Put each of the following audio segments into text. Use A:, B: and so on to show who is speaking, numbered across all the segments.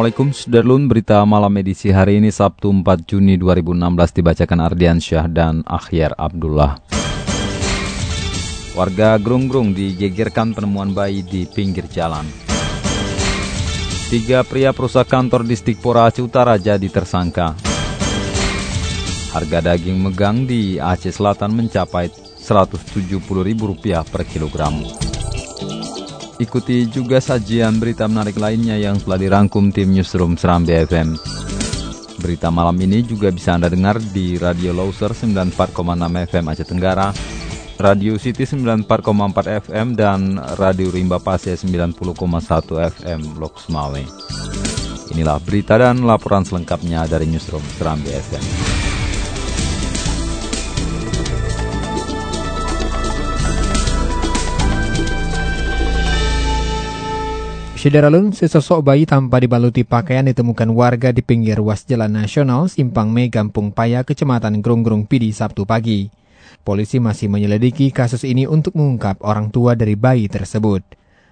A: Assalamualaikum Sudarlun, berita malam edisi hari ini Sabtu 4 Juni 2016 dibacakan Ardian Syah dan Akhyar Abdullah. Warga Grung-Grung digegerkan penemuan bayi di pinggir jalan. Tiga pria perusahaan kantor di Stikpora Aceh Utara jadi tersangka. Harga daging megang di Aceh Selatan mencapai Rp170.000 per kilogram. Ikuti juga sajian berita menarik lainnya yang telah dirangkum tim Newsroom Seram BFM. Berita malam ini juga bisa Anda dengar di Radio Loser 94,6 FM Aceh Tenggara, Radio City 94,4 FM, dan Radio Rimba Pase 90,1 FM Lok Sumawe. Inilah berita dan laporan selengkapnya dari Newsroom Seram BFM.
B: Syederalun, sesosok bayi tanpa dibaluti pakaian ditemukan warga di pinggir ruas jalan nasional Simpang Me, Gampung Paya, Kecamatan Grung-Grung Pidi, Sabtu pagi. Polisi masih menyelidiki kasus ini untuk mengungkap orang tua dari bayi tersebut.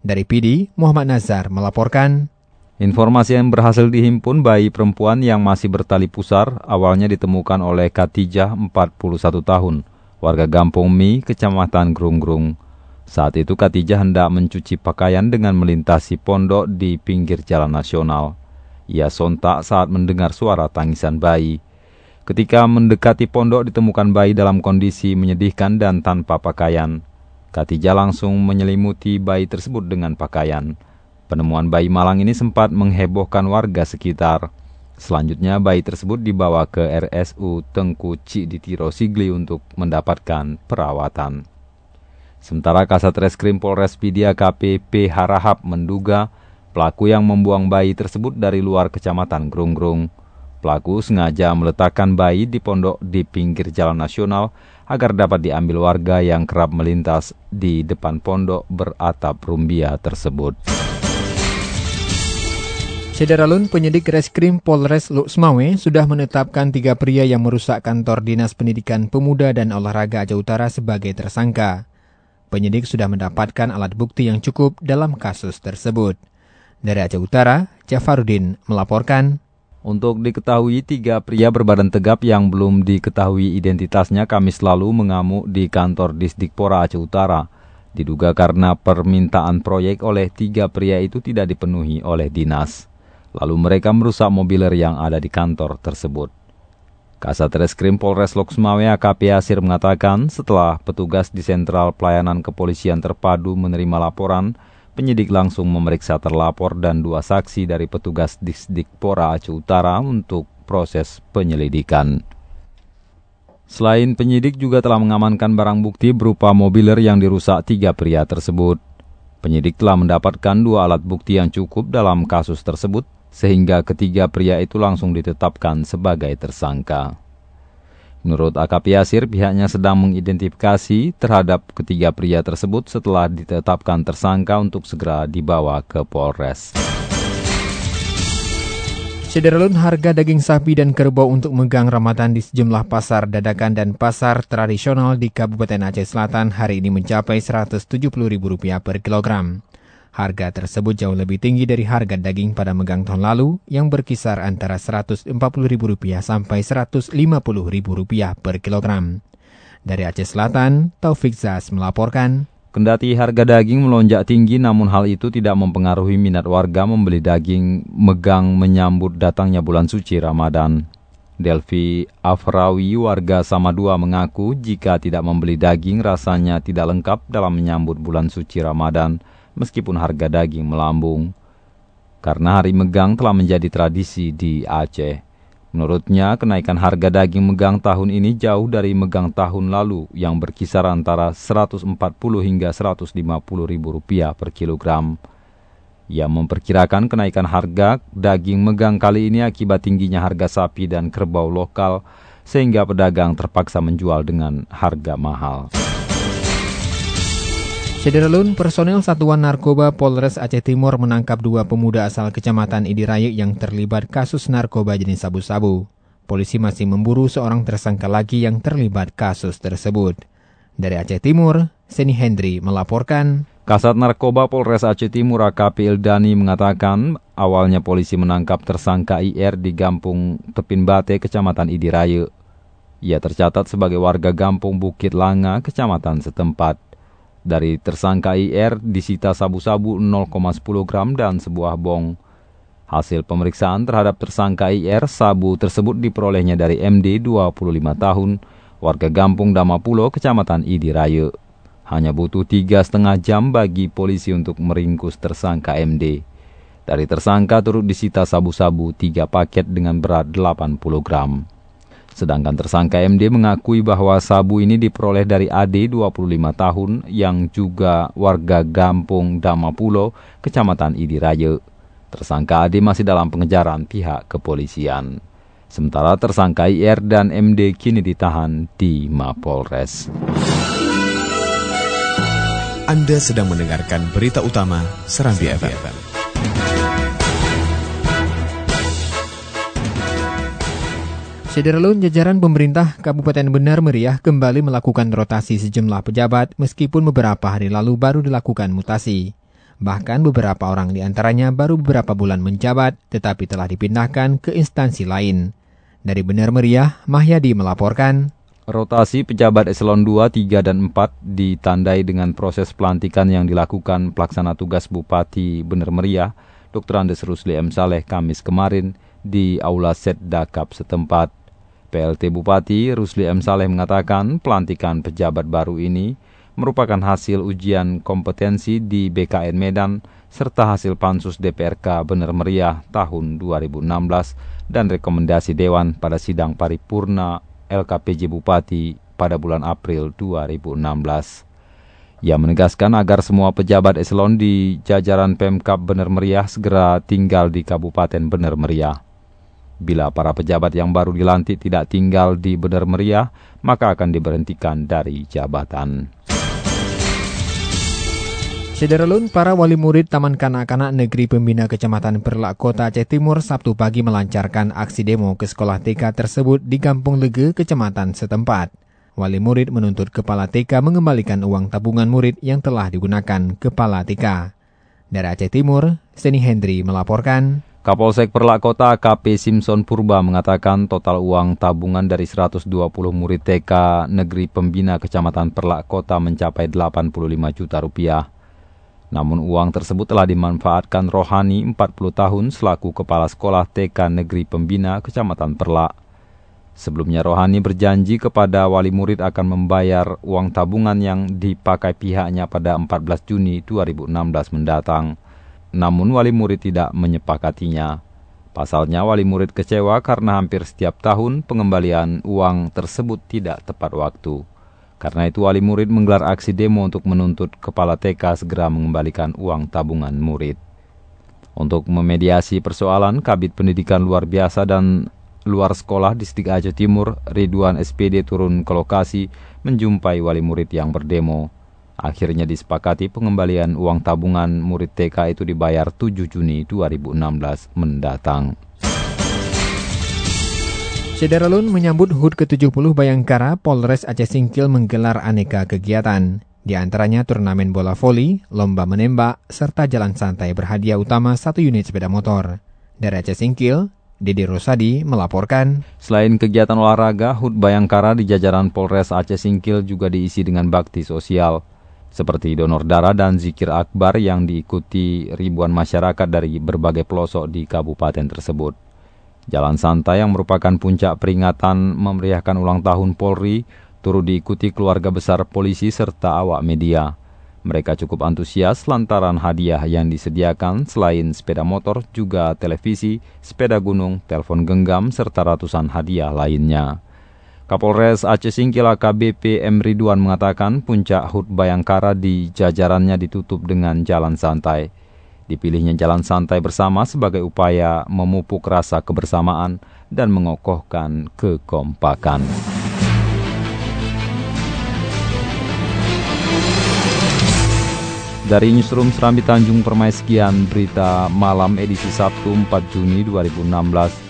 B: Dari Pidi, Muhammad Nazar melaporkan.
A: Informasi yang berhasil dihimpun bayi perempuan yang masih bertali pusar awalnya ditemukan oleh Katijah 41 tahun, warga Gampung Mi, Kecamatan Grung-Grung. Saat itu Katijah hendak mencuci pakaian dengan melintasi pondok di pinggir jalan nasional. Ia sontak saat mendengar suara tangisan bayi. Ketika mendekati pondok ditemukan bayi dalam kondisi menyedihkan dan tanpa pakaian. Katijah langsung menyelimuti bayi tersebut dengan pakaian. Penemuan bayi malang ini sempat menghebohkan warga sekitar. Selanjutnya bayi tersebut dibawa ke RSU Tengku Cikditiro Sigli untuk mendapatkan perawatan. Sementara Kasat Reskrim Polres Pidia KPP Harahap menduga pelaku yang membuang bayi tersebut dari luar kecamatan Grung-Grung. Pelaku sengaja meletakkan bayi di pondok di pinggir jalan nasional agar dapat diambil warga yang kerap melintas di depan pondok beratap rumbia tersebut.
B: Sederalun, penyidik Reskrim Polres Luxmawe sudah menetapkan tiga pria yang merusak kantor Dinas Pendidikan Pemuda dan Olahraga Aceh Utara sebagai tersangka. Penyidik sudah mendapatkan alat bukti yang cukup dalam kasus tersebut. Dari Aceh Utara, Jafarudin melaporkan.
A: Untuk diketahui, tiga pria berbadan tegap yang belum diketahui identitasnya Kamis lalu mengamuk di kantor Disdikpora Aceh Utara. Diduga karena permintaan proyek oleh tiga pria itu tidak dipenuhi oleh dinas. Lalu mereka merusak mobiler yang ada di kantor tersebut. Kasat Reskrim Polres Loksmawe AKP Asir mengatakan setelah petugas di Sentral Pelayanan Kepolisian Terpadu menerima laporan, penyidik langsung memeriksa terlapor dan dua saksi dari petugas Disdikpora Aceh Utara untuk proses penyelidikan. Selain penyidik juga telah mengamankan barang bukti berupa mobiler yang dirusak tiga pria tersebut. Penyidik telah mendapatkan dua alat bukti yang cukup dalam kasus tersebut, sehingga ketiga pria itu langsung ditetapkan sebagai tersangka. Menurut AKP Yasir, pihaknya sedang mengidentifikasi terhadap ketiga pria tersebut setelah ditetapkan tersangka untuk segera dibawa ke Polres.
B: Sederalun harga daging sapi dan kerbau untuk megang Ramadan di sejumlah pasar dadakan dan pasar tradisional di Kabupaten Aceh Selatan hari ini mencapai Rp170.000 per kilogram. Harga tersebut jauh lebih tinggi dari harga daging pada megang tahun lalu yang berkisar antara Rp140.000 sampai Rp150.000 per kilogram. Dari Aceh Selatan, Taufik Zas melaporkan.
A: Kendati harga daging melonjak tinggi namun hal itu tidak mempengaruhi minat warga membeli daging megang menyambut datangnya bulan suci Ramadan. Delvi Afrawi warga Samadua mengaku jika tidak membeli daging rasanya tidak lengkap dalam menyambut bulan suci Ramadan meskipun harga daging melambung. Karena hari megang telah menjadi tradisi di Aceh. Menurutnya, kenaikan harga daging megang tahun ini jauh dari megang tahun lalu yang berkisar antara 140 hingga 150 ribu rupiah per kilogram. Ia memperkirakan kenaikan harga daging megang kali ini akibat tingginya harga sapi dan kerbau lokal sehingga pedagang terpaksa menjual dengan harga mahal.
B: Sederalun, personel Satuan Narkoba Polres Aceh Timur menangkap dua pemuda asal Kecamatan Idirayu yang terlibat kasus narkoba jenis sabu-sabu. Polisi masih memburu seorang tersangka lagi yang terlibat kasus tersebut. Dari Aceh Timur, Seni Hendri melaporkan.
A: Kasat Narkoba Polres Aceh Timur AKP Ildani mengatakan awalnya polisi menangkap tersangka IR di Gampung Tepin Bate, Kecamatan Idirayu. Ia tercatat sebagai warga Gampung Bukit Langa, Kecamatan setempat. Dari tersangka IR disita sabu-sabu 0,10 gram dan sebuah bong. Hasil pemeriksaan terhadap tersangka IR, sabu tersebut diperolehnya dari MD 25 tahun, warga Gampung Damapulo, Kecamatan Idirayu. Hanya butuh tiga setengah jam bagi polisi untuk meringkus tersangka MD. Dari tersangka turut disita sabu-sabu tiga paket dengan berat 80 gram. Sedangkan tersangka MD mengakui bahwa sabu ini diperoleh dari AD 25 tahun yang juga warga Gampung Damapulo, Kecamatan Idiraye. Tersangka AD masih dalam pengejaran pihak kepolisian. Sementara tersangka IR dan MD kini ditahan di Mapolres.
C: Anda sedang mendengarkan berita utama Serambi, FM. FM.
B: Sederalun jajaran pemerintah Kabupaten Benar Meriah kembali melakukan rotasi sejumlah pejabat meskipun beberapa hari lalu baru dilakukan mutasi. Bahkan beberapa orang di antaranya baru beberapa bulan menjabat tetapi telah dipindahkan ke instansi lain. Dari Benar Meriah, Mahyadi melaporkan.
A: Rotasi pejabat eselon 2, 3, dan 4 ditandai dengan proses pelantikan yang dilakukan pelaksana tugas Bupati Bener Meriah, Dr. Andes Rusli M. Saleh Kamis kemarin di Aula Set Dakap setempat. PLT Bupati Rusli M. Saleh mengatakan pelantikan pejabat baru ini merupakan hasil ujian kompetensi di BKN Medan serta hasil pansus DPRK Bener Meriah tahun 2016 dan rekomendasi Dewan pada sidang paripurna LKPJ Bupati pada bulan April 2016. Ia menegaskan agar semua pejabat eselon di jajaran Pemkap Bener Meriah segera tinggal di Kabupaten Bener Meriah. Bila para pejabat yang baru dilantik tidak tinggal di Bener Meriah, maka akan diberhentikan dari jabatan.
B: Sederalun, para wali murid Taman Kanak-Kanak Negeri Pembina Kecamatan Perlak Kota Aceh Timur Sabtu pagi melancarkan aksi demo ke sekolah TK tersebut di Kampung Lege, Kecamatan setempat. Wali murid menuntut kepala TK mengembalikan uang tabungan murid yang telah digunakan kepala TK. Dari Aceh Timur, Seni Hendri melaporkan.
A: Kapolsek Perlak Kota KP Simpson Purba mengatakan total uang tabungan dari 120 murid TK Negeri Pembina Kecamatan Perlak Kota mencapai 85 juta rupiah. Namun uang tersebut telah dimanfaatkan Rohani 40 tahun selaku Kepala Sekolah TK Negeri Pembina Kecamatan Perlak. Sebelumnya Rohani berjanji kepada wali murid akan membayar uang tabungan yang dipakai pihaknya pada 14 Juni 2016 mendatang. Namun wali murid tidak menyepakatinya. Pasalnya wali murid kecewa karena hampir setiap tahun pengembalian uang tersebut tidak tepat waktu. Karena itu wali murid menggelar aksi demo untuk menuntut kepala TK segera mengembalikan uang tabungan murid. Untuk memediasi persoalan, Kabit Pendidikan Luar Biasa dan Luar Sekolah Distrik Aceh Timur, Ridwan SPD turun ke lokasi menjumpai wali murid yang berdemo. Akhirnya disepakati pengembalian uang tabungan murid TK itu dibayar 7 Juni 2016 mendatang.
B: Sederalun menyambut HUT ke-70 Bayangkara, Polres Aceh Singkil menggelar aneka kegiatan. Di antaranya turnamen bola voli, lomba menembak, serta jalan santai berhadiah utama satu unit sepeda motor. Dari Aceh Singkil, Dede Rosadi melaporkan.
A: Selain kegiatan olahraga, HUT Bayangkara di jajaran Polres Aceh Singkil juga diisi dengan bakti sosial. Seperti donor darah dan zikir akbar yang diikuti ribuan masyarakat dari berbagai pelosok di kabupaten tersebut. Jalan santai yang merupakan puncak peringatan memeriahkan ulang tahun Polri turut diikuti keluarga besar polisi serta awak media. Mereka cukup antusias lantaran hadiah yang disediakan selain sepeda motor juga televisi, sepeda gunung, telepon genggam, serta ratusan hadiah lainnya. Kapolres Aceh Singkil AKBP M. Ridwan mengatakan puncak HUT Bayangkara di jajarannya ditutup dengan jalan santai. Dipilihnya jalan santai bersama sebagai upaya memupuk rasa kebersamaan dan mengokohkan kekompakan. Dari Newsroom Serambi Tanjung Permai sekian berita malam edisi Sabtu 4 Juni 2016.